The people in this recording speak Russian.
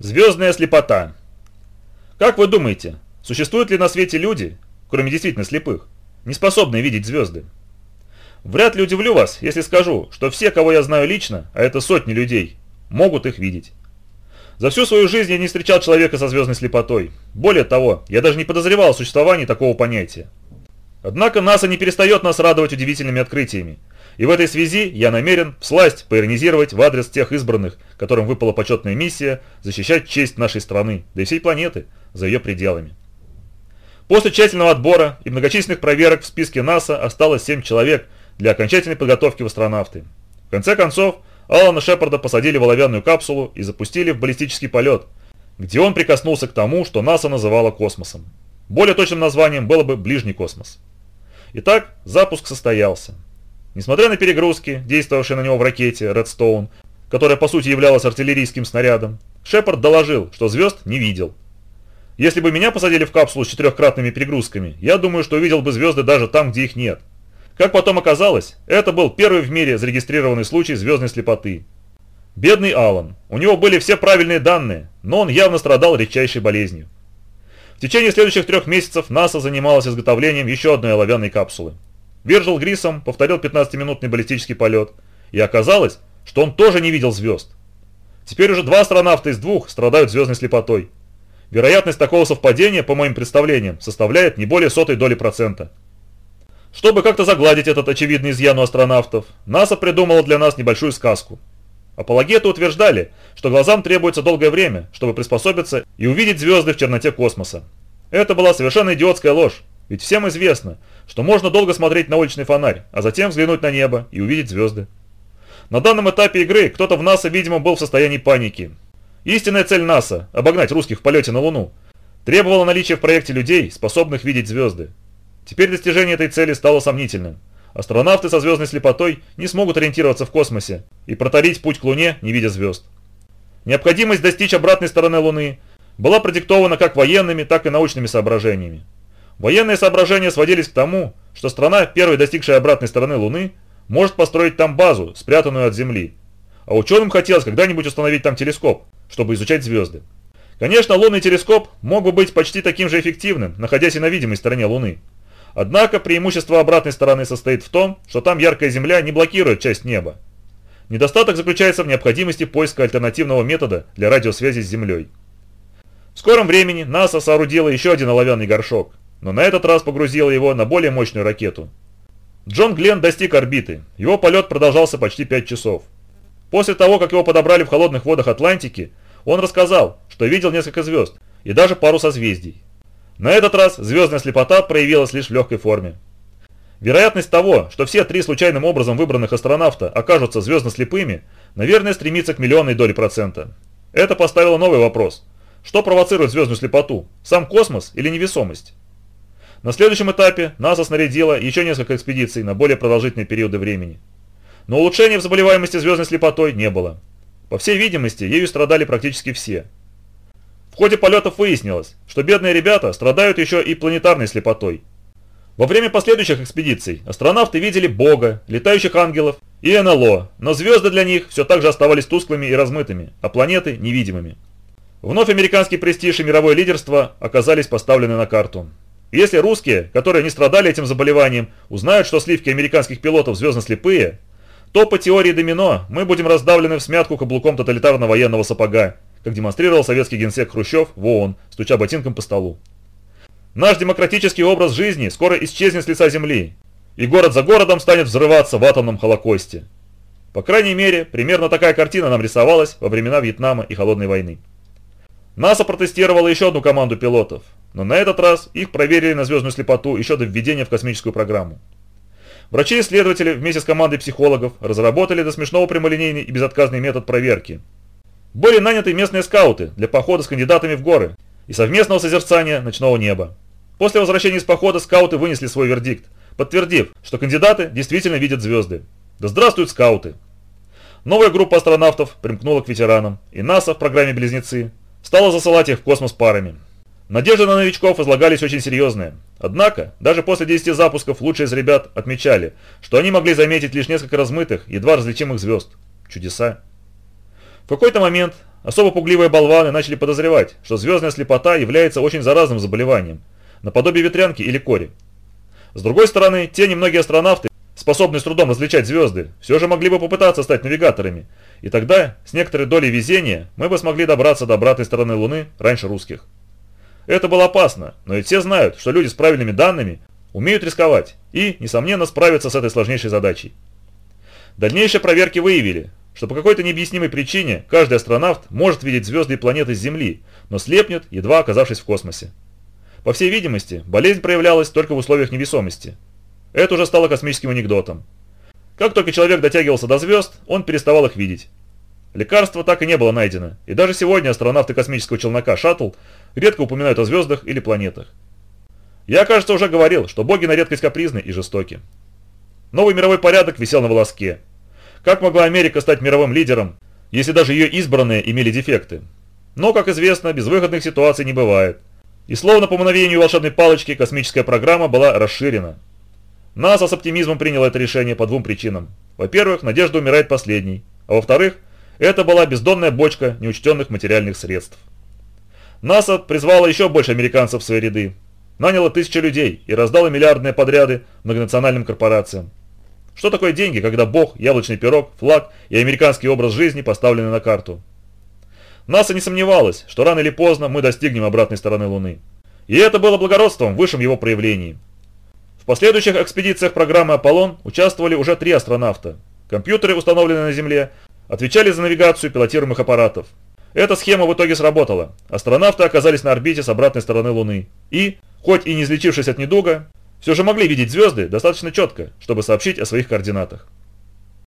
Звездная слепота. Как вы думаете, существуют ли на свете люди, кроме действительно слепых, не способные видеть звезды? Вряд ли удивлю вас, если скажу, что все, кого я знаю лично, а это сотни людей, могут их видеть. За всю свою жизнь я не встречал человека со звездной слепотой. Более того, я даже не подозревал о существовании такого понятия. Однако НАСА не перестает нас радовать удивительными открытиями. И в этой связи я намерен всласть поиронизировать в адрес тех избранных, которым выпала почетная миссия защищать честь нашей страны, да и всей планеты, за ее пределами. После тщательного отбора и многочисленных проверок в списке НАСА осталось 7 человек для окончательной подготовки в астронавты. В конце концов, Алана Шепарда посадили в оловянную капсулу и запустили в баллистический полет, где он прикоснулся к тому, что НАСА называло космосом. Более точным названием было бы ближний космос. Итак, запуск состоялся. Несмотря на перегрузки, действовавшие на него в ракете Redstone, которая по сути являлась артиллерийским снарядом, Шепард доложил, что звезд не видел. Если бы меня посадили в капсулу с четырехкратными перегрузками, я думаю, что увидел бы звезды даже там, где их нет. Как потом оказалось, это был первый в мире зарегистрированный случай звездной слепоты. Бедный Алан. У него были все правильные данные, но он явно страдал редчайшей болезнью. В течение следующих трех месяцев НАСА занималась изготовлением еще одной оловянной капсулы. Вирджил Грисом повторил 15-минутный баллистический полет, и оказалось, что он тоже не видел звезд. Теперь уже два астронавта из двух страдают звездной слепотой. Вероятность такого совпадения, по моим представлениям, составляет не более сотой доли процента. Чтобы как-то загладить этот очевидный изъян у астронавтов, НАСА придумала для нас небольшую сказку. Апологеты утверждали, что глазам требуется долгое время, чтобы приспособиться и увидеть звезды в черноте космоса. Это была совершенно идиотская ложь, ведь всем известно, что можно долго смотреть на уличный фонарь, а затем взглянуть на небо и увидеть звезды. На данном этапе игры кто-то в НАСА, видимо, был в состоянии паники. Истинная цель НАСА – обогнать русских в полете на Луну – требовала наличия в проекте людей, способных видеть звезды. Теперь достижение этой цели стало сомнительным. Астронавты со звездной слепотой не смогут ориентироваться в космосе и протарить путь к Луне, не видя звезд. Необходимость достичь обратной стороны Луны была продиктована как военными, так и научными соображениями. Военные соображения сводились к тому, что страна, первой достигшая обратной стороны Луны, может построить там базу, спрятанную от Земли. А ученым хотелось когда-нибудь установить там телескоп, чтобы изучать звезды. Конечно, лунный телескоп мог бы быть почти таким же эффективным, находясь и на видимой стороне Луны. Однако преимущество обратной стороны состоит в том, что там яркая Земля не блокирует часть неба. Недостаток заключается в необходимости поиска альтернативного метода для радиосвязи с Землей. В скором времени НАСА соорудила еще один оловянный горшок – но на этот раз погрузила его на более мощную ракету. Джон Гленн достиг орбиты, его полет продолжался почти 5 часов. После того, как его подобрали в холодных водах Атлантики, он рассказал, что видел несколько звезд и даже пару созвездий. На этот раз звездная слепота проявилась лишь в легкой форме. Вероятность того, что все три случайным образом выбранных астронавта окажутся звездно слепыми, наверное, стремится к миллионной доли процента. Это поставило новый вопрос. Что провоцирует звездную слепоту? Сам космос или невесомость? На следующем этапе НАСА снарядила еще несколько экспедиций на более продолжительные периоды времени. Но улучшения в заболеваемости звездной слепотой не было. По всей видимости, ею страдали практически все. В ходе полетов выяснилось, что бедные ребята страдают еще и планетарной слепотой. Во время последующих экспедиций астронавты видели Бога, летающих ангелов и НЛО, но звезды для них все так же оставались тусклыми и размытыми, а планеты невидимыми. Вновь американский престиж и мировое лидерство оказались поставлены на карту. Если русские, которые не страдали этим заболеванием, узнают, что сливки американских пилотов звездно-слепые, то по теории домино мы будем раздавлены в смятку каблуком тоталитарно-военного сапога, как демонстрировал советский генсек Хрущев в ООН, стуча ботинком по столу. Наш демократический образ жизни скоро исчезнет с лица земли, и город за городом станет взрываться в атомном холокосте. По крайней мере, примерно такая картина нам рисовалась во времена Вьетнама и Холодной войны. НАСА протестировала еще одну команду пилотов, но на этот раз их проверили на звездную слепоту еще до введения в космическую программу. Врачи-исследователи вместе с командой психологов разработали до смешного прямолинейный и безотказный метод проверки. Были наняты местные скауты для похода с кандидатами в горы и совместного созерцания ночного неба. После возвращения из похода скауты вынесли свой вердикт, подтвердив, что кандидаты действительно видят звезды. Да здравствуют скауты! Новая группа астронавтов примкнула к ветеранам, и НАСА в программе «Близнецы» стала засылать их в космос парами. Надежды на новичков излагались очень серьезные. Однако, даже после 10 запусков лучшие из ребят отмечали, что они могли заметить лишь несколько размытых, едва различимых звезд. Чудеса. В какой-то момент особо пугливые болваны начали подозревать, что звездная слепота является очень заразным заболеванием, наподобие ветрянки или кори. С другой стороны, те немногие астронавты, способные с трудом различать звезды, все же могли бы попытаться стать навигаторами, и тогда, с некоторой долей везения, мы бы смогли добраться до обратной стороны Луны раньше русских. Это было опасно, но ведь все знают, что люди с правильными данными умеют рисковать и, несомненно, справятся с этой сложнейшей задачей. Дальнейшие проверки выявили, что по какой-то необъяснимой причине каждый астронавт может видеть звезды и планеты с Земли, но слепнет, едва оказавшись в космосе. По всей видимости, болезнь проявлялась только в условиях невесомости. Это уже стало космическим анекдотом. Как только человек дотягивался до звезд, он переставал их видеть. Лекарства так и не было найдено, и даже сегодня астронавты космического челнока «Шаттл» редко упоминают о звездах или планетах. Я, кажется, уже говорил, что боги на редкость капризны и жестоки. Новый мировой порядок висел на волоске. Как могла Америка стать мировым лидером, если даже ее избранные имели дефекты? Но, как известно, безвыходных ситуаций не бывает. И словно по мгновению волшебной палочки космическая программа была расширена. НАСА с оптимизмом приняло это решение по двум причинам. Во-первых, надежда умирает последней, а во-вторых, это была бездонная бочка неучтенных материальных средств. НАСА призвало еще больше американцев в свои ряды, наняло тысячи людей и раздало миллиардные подряды многонациональным корпорациям. Что такое деньги, когда бог, яблочный пирог, флаг и американский образ жизни поставлены на карту? НАСА не сомневалась, что рано или поздно мы достигнем обратной стороны Луны. И это было благородством в высшем его проявлении. В последующих экспедициях программы «Аполлон» участвовали уже три астронавта. Компьютеры, установленные на Земле, отвечали за навигацию пилотируемых аппаратов. Эта схема в итоге сработала. Астронавты оказались на орбите с обратной стороны Луны. И, хоть и не излечившись от недуга, все же могли видеть звезды достаточно четко, чтобы сообщить о своих координатах.